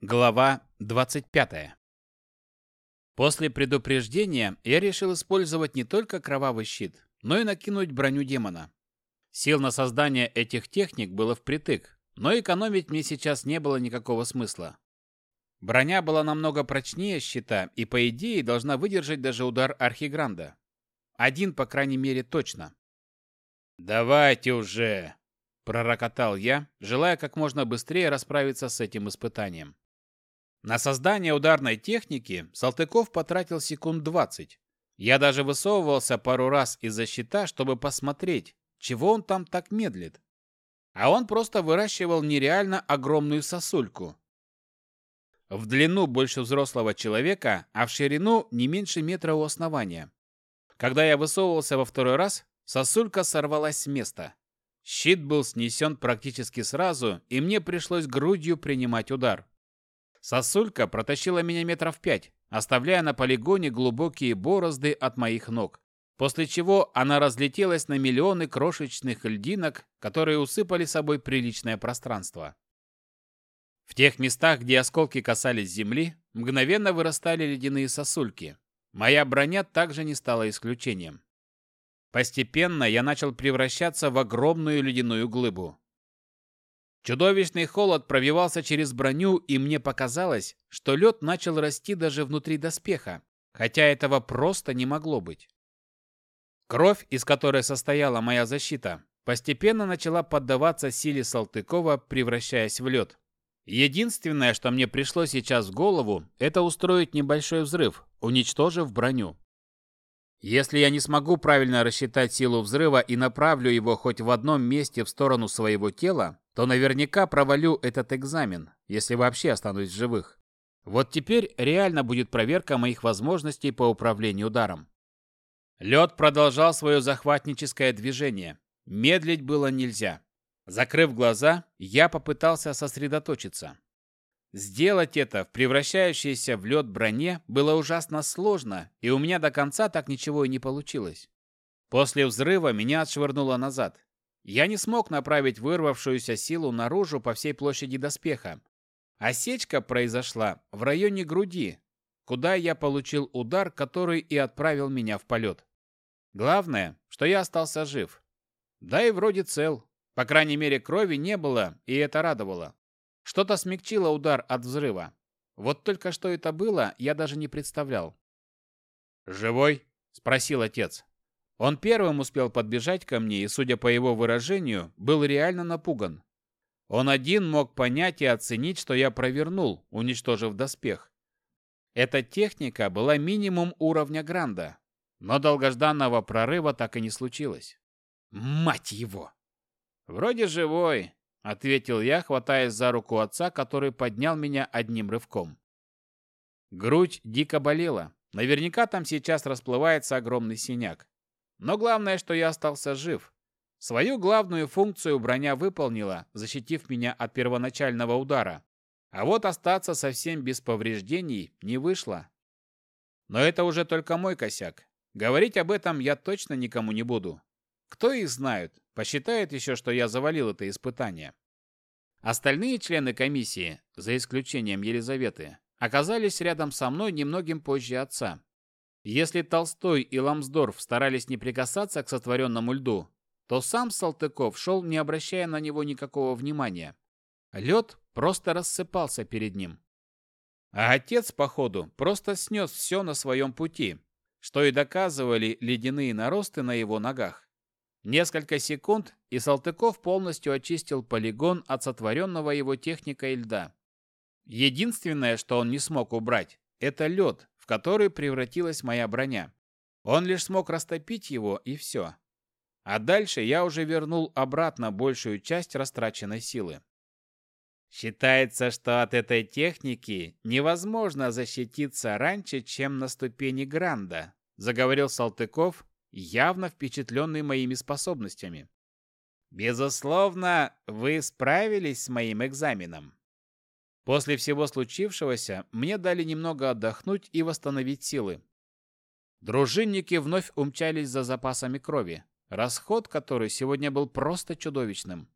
Глава 25. После предупреждения я решил использовать не только кровавый щит, но и накинуть броню демона. Сил на создание этих техник было впритык, но экономить мне сейчас не было никакого смысла. Броня была намного прочнее щита и, по идее, должна выдержать даже удар Архигранда. Один, по крайней мере, точно. «Давайте уже!» – пророкотал я, желая как можно быстрее расправиться с этим испытанием. На создание ударной техники Салтыков потратил секунд 20. Я даже высовывался пару раз из-за щита, чтобы посмотреть, чего он там так медлит. А он просто выращивал нереально огромную сосульку. В длину больше взрослого человека, а в ширину не меньше метра у основания. Когда я высовывался во второй раз, сосулька сорвалась с места. Щит был снесен практически сразу, и мне пришлось грудью принимать удар. Сосулька протащила меня метров пять, оставляя на полигоне глубокие борозды от моих ног, после чего она разлетелась на миллионы крошечных льдинок, которые усыпали собой приличное пространство. В тех местах, где осколки касались земли, мгновенно вырастали ледяные сосульки. Моя броня также не стала исключением. Постепенно я начал превращаться в огромную ледяную глыбу. Чудовищный холод пробивался через броню, и мне показалось, что лед начал расти даже внутри доспеха, хотя этого просто не могло быть. Кровь, из которой состояла моя защита, постепенно начала поддаваться силе Салтыкова, превращаясь в лед. Единственное, что мне пришло сейчас в голову, это устроить небольшой взрыв, уничтожив броню. Если я не смогу правильно рассчитать силу взрыва и направлю его хоть в одном месте в сторону своего тела, то наверняка провалю этот экзамен, если вообще останусь в живых. Вот теперь реально будет проверка моих возможностей по управлению ударом. Лед продолжал свое захватническое движение. Медлить было нельзя. Закрыв глаза, я попытался сосредоточиться. Сделать это в превращающейся в лед броне было ужасно сложно, и у меня до конца так ничего и не получилось. После взрыва меня отшвырнуло назад. Я не смог направить вырвавшуюся силу наружу по всей площади доспеха. Осечка произошла в районе груди, куда я получил удар, который и отправил меня в полет. Главное, что я остался жив. Да и вроде цел. По крайней мере, крови не было, и это радовало. Что-то смягчило удар от взрыва. Вот только что это было, я даже не представлял. «Живой?» – спросил отец. Он первым успел подбежать ко мне и, судя по его выражению, был реально напуган. Он один мог понять и оценить, что я провернул, уничтожив доспех. Эта техника была минимум уровня Гранда, но долгожданного прорыва так и не случилось. Мать его! Вроде живой, ответил я, хватаясь за руку отца, который поднял меня одним рывком. Грудь дико болела. Наверняка там сейчас расплывается огромный синяк. Но главное, что я остался жив. Свою главную функцию броня выполнила, защитив меня от первоначального удара. А вот остаться совсем без повреждений не вышло. Но это уже только мой косяк. Говорить об этом я точно никому не буду. Кто их знает, посчитает еще, что я завалил это испытание. Остальные члены комиссии, за исключением Елизаветы, оказались рядом со мной немногим позже отца. Если Толстой и Ламсдорф старались не прикасаться к сотворенному льду, то сам Салтыков шел, не обращая на него никакого внимания. Лед просто рассыпался перед ним. А отец, походу, просто снес все на своем пути, что и доказывали ледяные наросты на его ногах. Несколько секунд, и Салтыков полностью очистил полигон от сотворенного его техникой льда. Единственное, что он не смог убрать, это лед, который превратилась моя броня. Он лишь смог растопить его, и все. А дальше я уже вернул обратно большую часть растраченной силы. Считается, что от этой техники невозможно защититься раньше, чем на ступени Гранда, заговорил Салтыков, явно впечатленный моими способностями. Безусловно, вы справились с моим экзаменом. После всего случившегося мне дали немного отдохнуть и восстановить силы. Дружинники вновь умчались за запасами крови, расход который сегодня был просто чудовищным.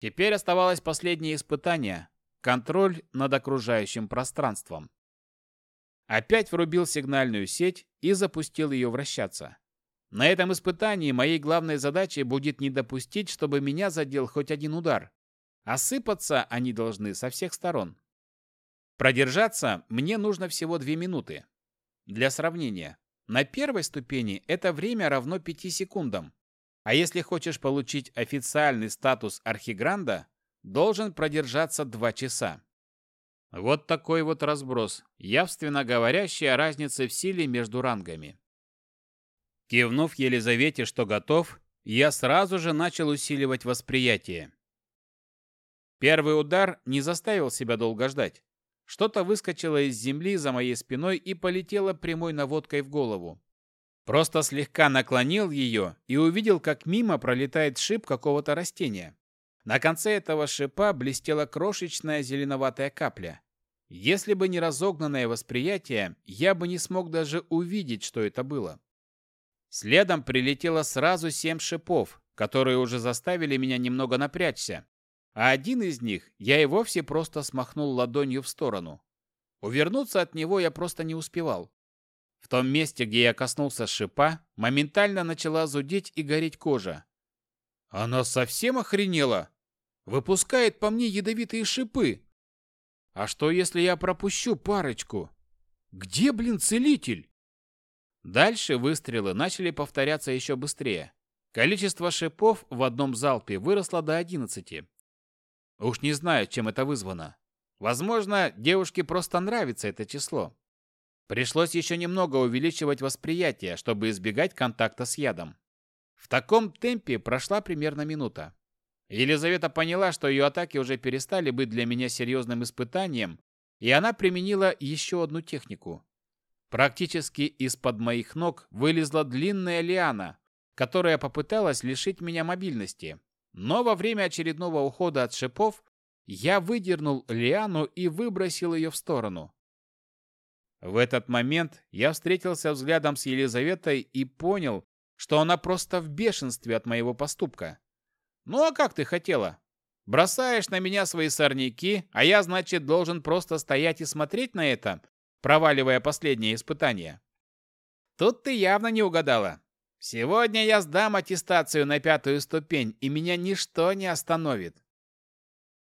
Теперь оставалось последнее испытание контроль над окружающим пространством. Опять врубил сигнальную сеть и запустил ее вращаться. На этом испытании моей главной задачей будет не допустить, чтобы меня задел хоть один удар. Осыпаться они должны со всех сторон. Продержаться мне нужно всего две минуты. Для сравнения, на первой ступени это время равно 5 секундам. А если хочешь получить официальный статус архигранда, должен продержаться 2 часа. Вот такой вот разброс, явственно говорящий о разнице в силе между рангами. Кивнув Елизавете, что готов, я сразу же начал усиливать восприятие. Первый удар не заставил себя долго ждать. Что-то выскочило из земли за моей спиной и полетело прямой наводкой в голову. Просто слегка наклонил ее и увидел, как мимо пролетает шип какого-то растения. На конце этого шипа блестела крошечная зеленоватая капля. Если бы не разогнанное восприятие, я бы не смог даже увидеть, что это было. Следом прилетело сразу семь шипов, которые уже заставили меня немного напрячься. А один из них я и вовсе просто смахнул ладонью в сторону. Увернуться от него я просто не успевал. В том месте, где я коснулся шипа, моментально начала зудеть и гореть кожа. Она совсем охренела? Выпускает по мне ядовитые шипы. А что, если я пропущу парочку? Где, блин, целитель? Дальше выстрелы начали повторяться еще быстрее. Количество шипов в одном залпе выросло до 11. Уж не знаю, чем это вызвано. Возможно, девушке просто нравится это число. Пришлось еще немного увеличивать восприятие, чтобы избегать контакта с ядом. В таком темпе прошла примерно минута. Елизавета поняла, что ее атаки уже перестали быть для меня серьезным испытанием, и она применила еще одну технику. Практически из-под моих ног вылезла длинная лиана, которая попыталась лишить меня мобильности. Но во время очередного ухода от шипов я выдернул лиану и выбросил ее в сторону. В этот момент я встретился взглядом с Елизаветой и понял, что она просто в бешенстве от моего поступка. «Ну а как ты хотела? Бросаешь на меня свои сорняки, а я, значит, должен просто стоять и смотреть на это, проваливая последнее испытание. Тут ты явно не угадала. Сегодня я сдам аттестацию на пятую ступень, и меня ничто не остановит.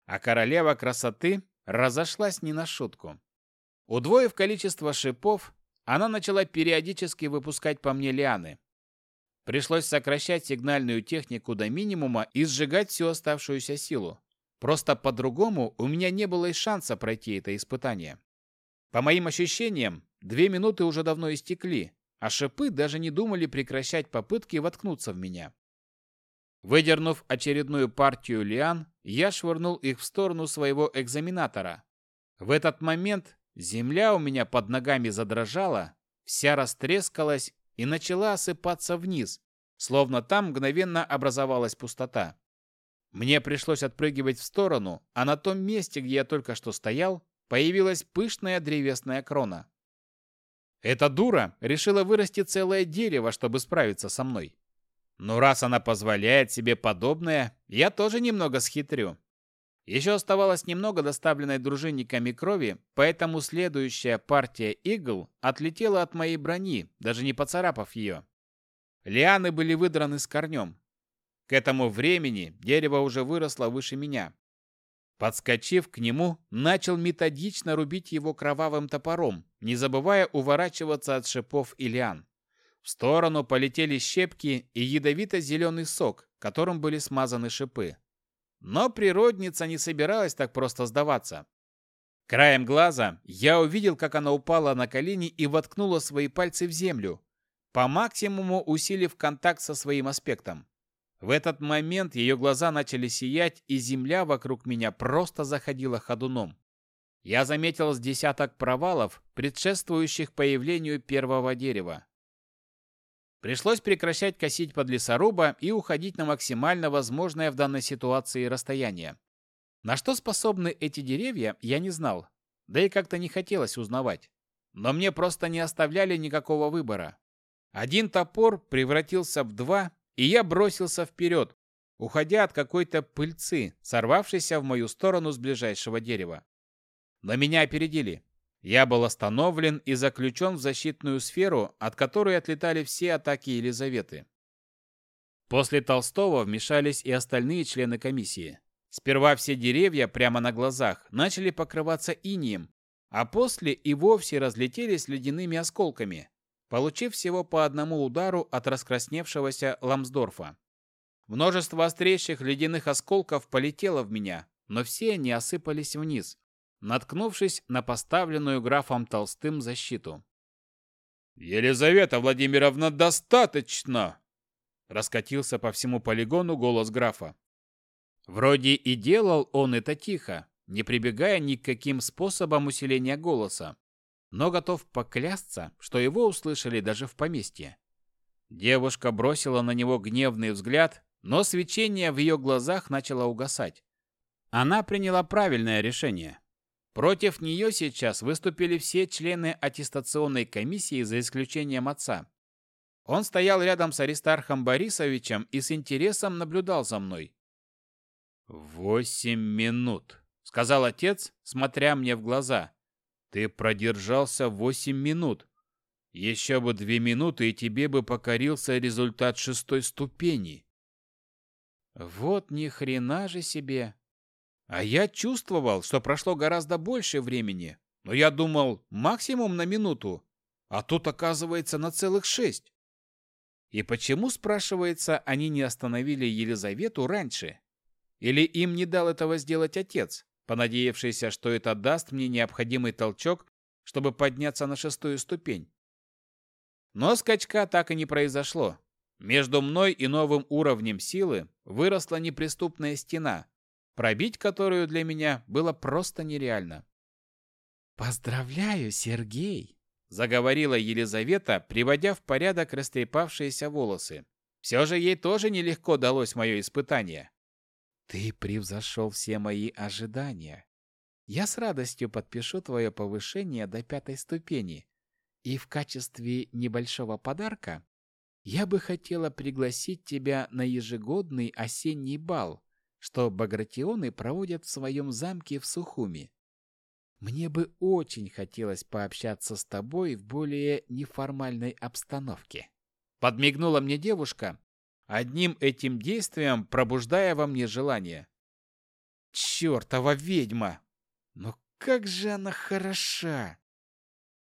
А королева красоты разошлась не на шутку. Удвоив количество шипов, она начала периодически выпускать по мне лианы. Пришлось сокращать сигнальную технику до минимума и сжигать всю оставшуюся силу. Просто по-другому у меня не было и шанса пройти это испытание. По моим ощущениям, две минуты уже давно истекли, а шипы даже не думали прекращать попытки воткнуться в меня. Выдернув очередную партию лиан, я швырнул их в сторону своего экзаменатора. В этот момент земля у меня под ногами задрожала, вся растрескалась и начала осыпаться вниз, словно там мгновенно образовалась пустота. Мне пришлось отпрыгивать в сторону, а на том месте, где я только что стоял, появилась пышная древесная крона. Эта дура решила вырасти целое дерево, чтобы справиться со мной. Но раз она позволяет себе подобное, я тоже немного схитрю. Еще оставалось немного доставленной дружинниками крови, поэтому следующая партия игл отлетела от моей брони, даже не поцарапав ее. Лианы были выдраны с корнем. К этому времени дерево уже выросло выше меня. Подскочив к нему, начал методично рубить его кровавым топором, не забывая уворачиваться от шипов и лиан. В сторону полетели щепки и ядовито-зеленый сок, которым были смазаны шипы. Но природница не собиралась так просто сдаваться. Краем глаза я увидел, как она упала на колени и воткнула свои пальцы в землю, по максимуму усилив контакт со своим аспектом. В этот момент ее глаза начали сиять, и земля вокруг меня просто заходила ходуном. Я заметил с десяток провалов, предшествующих появлению первого дерева. Пришлось прекращать косить под лесоруба и уходить на максимально возможное в данной ситуации расстояние. На что способны эти деревья, я не знал, да и как-то не хотелось узнавать. Но мне просто не оставляли никакого выбора. Один топор превратился в два, и я бросился вперед, уходя от какой-то пыльцы, сорвавшейся в мою сторону с ближайшего дерева. Но меня опередили. Я был остановлен и заключен в защитную сферу, от которой отлетали все атаки Елизаветы. После Толстого вмешались и остальные члены комиссии. Сперва все деревья прямо на глазах начали покрываться инием, а после и вовсе разлетелись ледяными осколками, получив всего по одному удару от раскрасневшегося Ламсдорфа. Множество острейших ледяных осколков полетело в меня, но все они осыпались вниз, наткнувшись на поставленную графом Толстым защиту. «Елизавета Владимировна, достаточно!» Раскатился по всему полигону голос графа. Вроде и делал он это тихо, не прибегая ни к каким способам усиления голоса, но готов поклясться, что его услышали даже в поместье. Девушка бросила на него гневный взгляд но свечение в ее глазах начало угасать. Она приняла правильное решение. Против нее сейчас выступили все члены аттестационной комиссии за исключением отца. Он стоял рядом с Аристархом Борисовичем и с интересом наблюдал за мной. «Восемь минут», — сказал отец, смотря мне в глаза. «Ты продержался восемь минут. Еще бы две минуты, и тебе бы покорился результат шестой ступени». Вот ни хрена же себе. А я чувствовал, что прошло гораздо больше времени, но я думал максимум на минуту, а тут оказывается на целых шесть. И почему, спрашивается, они не остановили Елизавету раньше? Или им не дал этого сделать отец, понадеявшийся, что это даст мне необходимый толчок, чтобы подняться на шестую ступень? Но скачка так и не произошло. Между мной и новым уровнем силы выросла неприступная стена, пробить которую для меня было просто нереально. «Поздравляю, Сергей!» – заговорила Елизавета, приводя в порядок растрепавшиеся волосы. Все же ей тоже нелегко далось мое испытание. «Ты превзошел все мои ожидания. Я с радостью подпишу твое повышение до пятой ступени, и в качестве небольшого подарка я бы хотела пригласить тебя на ежегодный осенний бал, что багратионы проводят в своем замке в Сухуми. Мне бы очень хотелось пообщаться с тобой в более неформальной обстановке. Подмигнула мне девушка, одним этим действием пробуждая во мне желание. Чёртова ведьма! Но как же она хороша!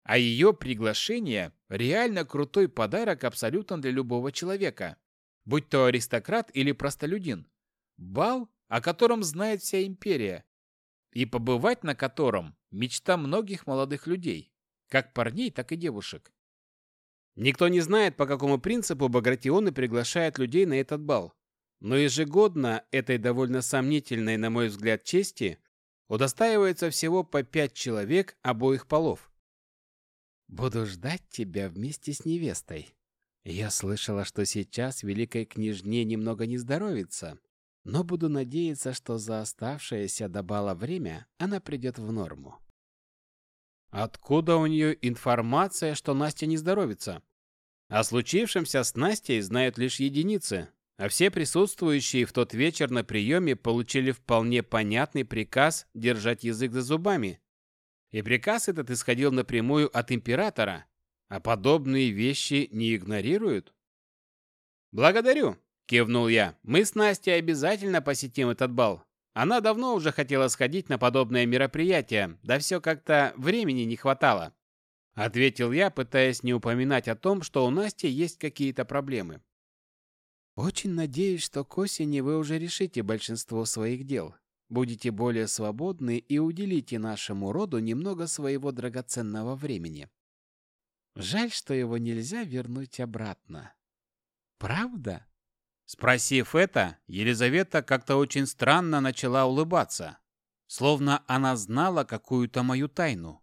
А ее приглашение – реально крутой подарок абсолютно для любого человека, будь то аристократ или простолюдин. Бал, о котором знает вся империя, и побывать на котором – мечта многих молодых людей, как парней, так и девушек. Никто не знает, по какому принципу Багратионы приглашают людей на этот бал. Но ежегодно этой довольно сомнительной, на мой взгляд, чести удостаивается всего по пять человек обоих полов. Буду ждать тебя вместе с невестой. Я слышала, что сейчас великой княжне немного не здоровится, но буду надеяться, что за оставшееся до бала время она придет в норму. Откуда у нее информация, что Настя не здоровится? О случившемся с Настей знают лишь единицы, а все присутствующие в тот вечер на приеме получили вполне понятный приказ держать язык за зубами и приказ этот исходил напрямую от императора, а подобные вещи не игнорируют. «Благодарю», — кивнул я. «Мы с Настей обязательно посетим этот бал. Она давно уже хотела сходить на подобное мероприятие, да все как-то времени не хватало». Ответил я, пытаясь не упоминать о том, что у Насти есть какие-то проблемы. «Очень надеюсь, что к осени вы уже решите большинство своих дел будете более свободны и уделите нашему роду немного своего драгоценного времени. Жаль, что его нельзя вернуть обратно. Правда? Спросив это, Елизавета как-то очень странно начала улыбаться, словно она знала какую-то мою тайну.